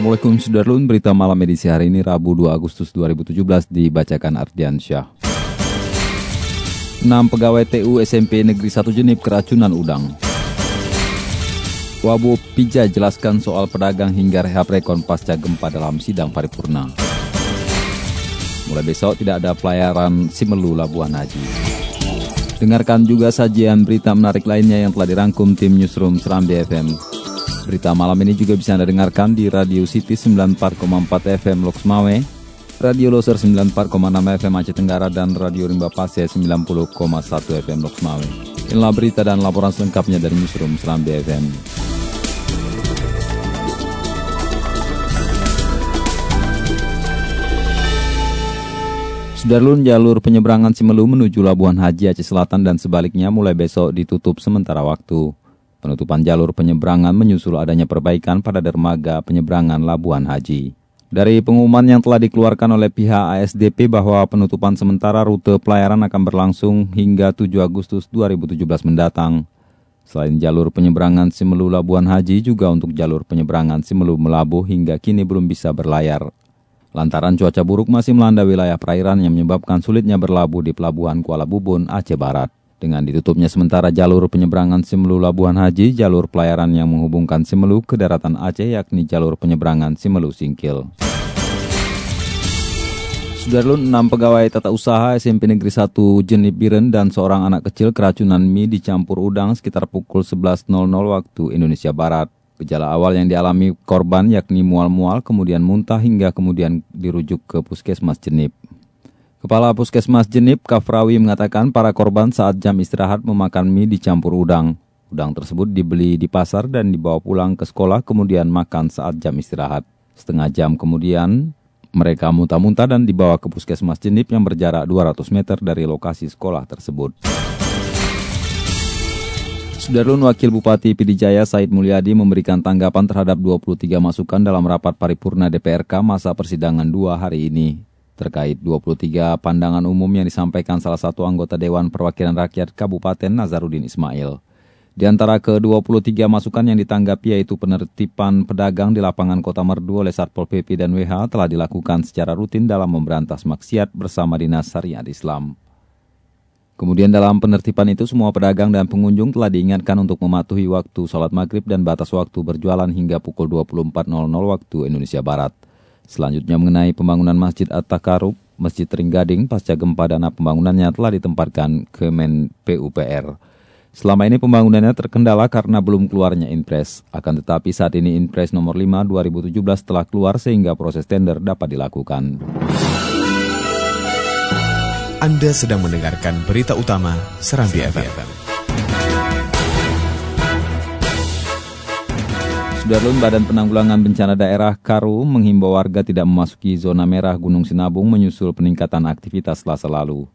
Assalamualaikum Sudarlun, berita malam edisi hari ini Rabu 2 Agustus 2017 dibacakan Ardian Syah. 6 pegawai TU SMP Negeri 1 Jenip keracunan udang. Wabu Pija jelaskan soal pedagang hingga rehab rekon pasca gempa dalam sidang paripurna. Mulai besok tidak ada pelayaran Simelu Labuan Haji. Dengarkan juga sajian berita menarik lainnya yang telah dirangkum tim Newsroom Serambi FM. Berita malam ini juga bisa Anda dengarkan di Radio City 94,4 FM Loks Mawe, Radio Loser 94,6 FM Aceh Tenggara, dan Radio Rimba Pasir 90,1 FM Loks Mawe. Inilah berita dan laporan selengkapnya dari Newsroom Serambi FM. Sudarlun jalur penyeberangan Simelu menuju Labuan Haji Aceh Selatan dan sebaliknya mulai besok ditutup sementara waktu. Penutupan jalur penyeberangan menyusul adanya perbaikan pada dermaga penyeberangan Labuan Haji. Dari pengumuman yang telah dikeluarkan oleh pihak ASDP bahwa penutupan sementara rute pelayaran akan berlangsung hingga 7 Agustus 2017 mendatang. Selain jalur penyeberangan Simelu Labuan Haji, juga untuk jalur penyeberangan Simelu Melabuh hingga kini belum bisa berlayar. Lantaran cuaca buruk masih melanda wilayah perairan yang menyebabkan sulitnya berlabuh di pelabuhan Kuala Bubun, Aceh Barat. Dengan ditutupnya sementara jalur penyeberangan Simelu Labuan Haji, jalur pelayaran yang menghubungkan Simelu ke daratan Aceh yakni jalur penyeberangan Simelu Singkil. Sudarlun, 6 pegawai tata usaha SMP Negeri 1 Jenip Biren dan seorang anak kecil keracunan mie dicampur udang sekitar pukul 11.00 waktu Indonesia Barat. Gejala awal yang dialami korban yakni mual-mual, kemudian muntah hingga kemudian dirujuk ke puskesmas Jenip. Kepala Puskesmas Jenip, Kafrawi mengatakan para korban saat jam istirahat memakan mie dicampur udang. Udang tersebut dibeli di pasar dan dibawa pulang ke sekolah kemudian makan saat jam istirahat. Setengah jam kemudian, mereka muntah-muntah dan dibawa ke Puskesmas Jenip yang berjarak 200 meter dari lokasi sekolah tersebut. Sudarlun Wakil Bupati Pidijaya Said Mulyadi memberikan tanggapan terhadap 23 masukan dalam rapat paripurna DPRK masa persidangan dua hari ini terkait 23 pandangan umum yang disampaikan salah satu anggota Dewan Perwakilan Rakyat Kabupaten Nazarudin Ismail. Di antara ke-23 masukan yang ditanggapi yaitu penertiban pedagang di lapangan Kota Merdu oleh Satpol PP dan WH telah dilakukan secara rutin dalam memberantas maksiat bersama Dinas Syariat Islam. Kemudian dalam penertiban itu semua pedagang dan pengunjung telah diingatkan untuk mematuhi waktu sholat maghrib dan batas waktu berjualan hingga pukul 24.00 waktu Indonesia Barat. Selanjutnya mengenai pembangunan Masjid At-Takarub, Masjid Ringgading pasca gempa dana pembangunannya telah ditempatkan ke Men PUPR. Selama ini pembangunannya terkendala karena belum keluarnya Inpres. Akan tetapi saat ini Inpres nomor 5 2017 telah keluar sehingga proses tender dapat dilakukan. Anda sedang mendengarkan berita utama Serambi FM. Sudarlun Badan Penanggulangan Bencana Daerah Karu menghimbau warga tidak memasuki zona merah Gunung Sinabung menyusul peningkatan aktivitas selasa lalu.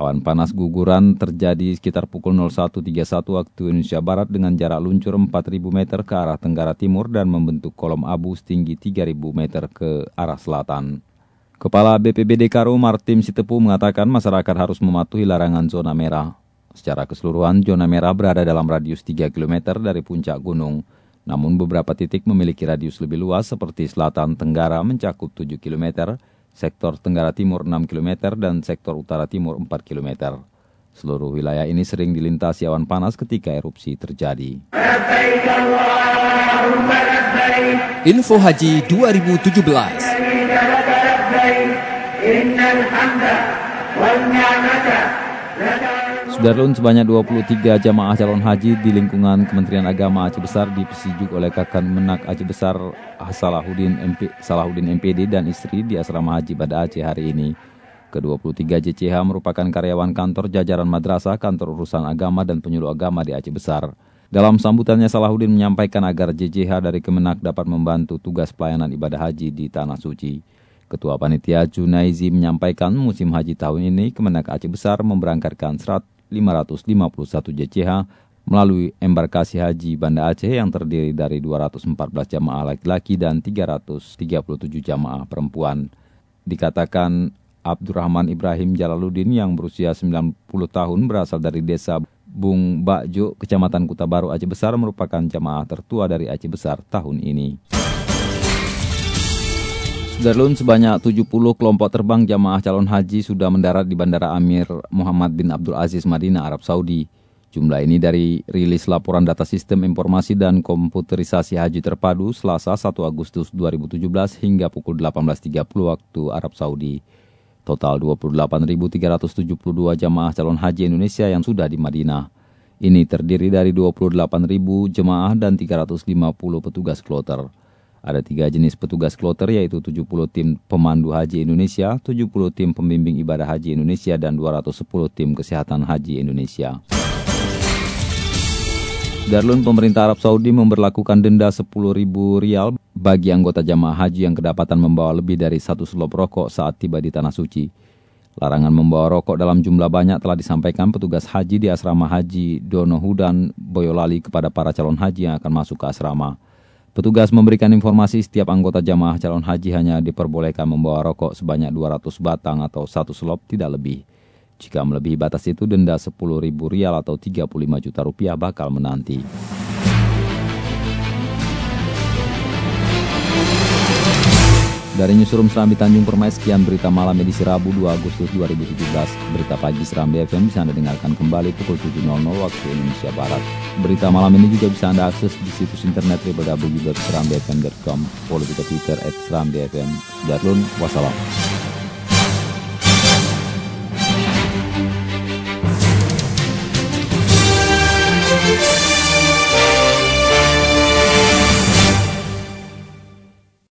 Awan panas guguran terjadi sekitar pukul 01.31 waktu Indonesia Barat dengan jarak luncur 4.000 meter ke arah tenggara timur dan membentuk kolom abu setinggi 3.000 meter ke arah selatan. Kepala BPBD Karu Martim Sitepu mengatakan masyarakat harus mematuhi larangan zona merah. Secara keseluruhan, zona merah berada dalam radius 3 km dari puncak gunung. Namun beberapa titik memiliki radius lebih luas seperti selatan tenggara mencakup 7 km, sektor tenggara timur 6 km, dan sektor utara timur 4 km. Seluruh wilayah ini sering dilintasi awan panas ketika erupsi terjadi. Info Haji 2017 Sudarlun sebanyak 23 jamaah calon haji di lingkungan Kementerian Agama Aceh Besar dipesijuk oleh Kakan Menak Aceh Besar Salahuddin, MP, Salahuddin MPD dan istri di Asrama Haji Bada Aceh hari ini. Ke-23 JCH merupakan karyawan kantor jajaran madrasah, kantor urusan agama dan penyuluh agama di Aceh Besar. Dalam sambutannya Salahuddin menyampaikan agar JJH dari Kemenak dapat membantu tugas pelayanan ibadah haji di Tanah Suci. Ketua Panitia Junaizi menyampaikan musim haji tahun ini Kemenak Aceh Besar memberangkatkan 551 JJH melalui embarkasi haji Banda Aceh yang terdiri dari 214 jamaah laki-laki dan 337 jamaah perempuan. Dikatakan Abdurrahman Ibrahim Jalaluddin yang berusia 90 tahun berasal dari desa Bung Bakjo, Kecamatan Kuta Baru Aceh Besar merupakan jamaah tertua dari Aceh Besar tahun ini. Sudarlun sebanyak 70 kelompok terbang jamaah calon haji sudah mendarat di Bandara Amir Muhammad bin Abdul Aziz Madinah, Arab Saudi. Jumlah ini dari rilis laporan data sistem informasi dan komputerisasi haji terpadu Selasa 1 Agustus 2017 hingga pukul 18.30 waktu Arab Saudi. Total 28.372 jamaah calon haji Indonesia yang sudah di Madinah. Ini terdiri dari 28.000 jemaah dan 350 petugas kloter. Ada tiga jenis petugas kloter yaitu 70 tim pemandu haji Indonesia, 70 tim pembimbing ibadah haji Indonesia, dan 210 tim kesehatan haji Indonesia. Darlun pemerintah Arab Saudi memperlakukan denda 10.000 rial bagi anggota jamaah haji yang kedapatan membawa lebih dari satu selop rokok saat tiba di Tanah Suci. Larangan membawa rokok dalam jumlah banyak telah disampaikan petugas haji di asrama haji Donohudan Boyolali kepada para calon haji yang akan masuk ke asrama. Petugas memberikan informasi setiap anggota jamaah calon haji hanya diperbolehkan membawa rokok sebanyak 200 batang atau satu selop tidak lebih. Jika melebihi batas itu, denda 10 ribu rial atau 35 juta rupiah bakal menanti. Dari Newsroom Serambi Tanjung Permai, sekian berita malam edisi Rabu 2 Agustus 2017. Berita pagi Serambi FM bisa Anda dengarkan kembali pukul 7.00 waktu Indonesia Barat. Berita malam ini juga bisa Anda akses di situs internet www.serambifm.com. Follow juga Twitter at Serambi FM. Sudah wassalam.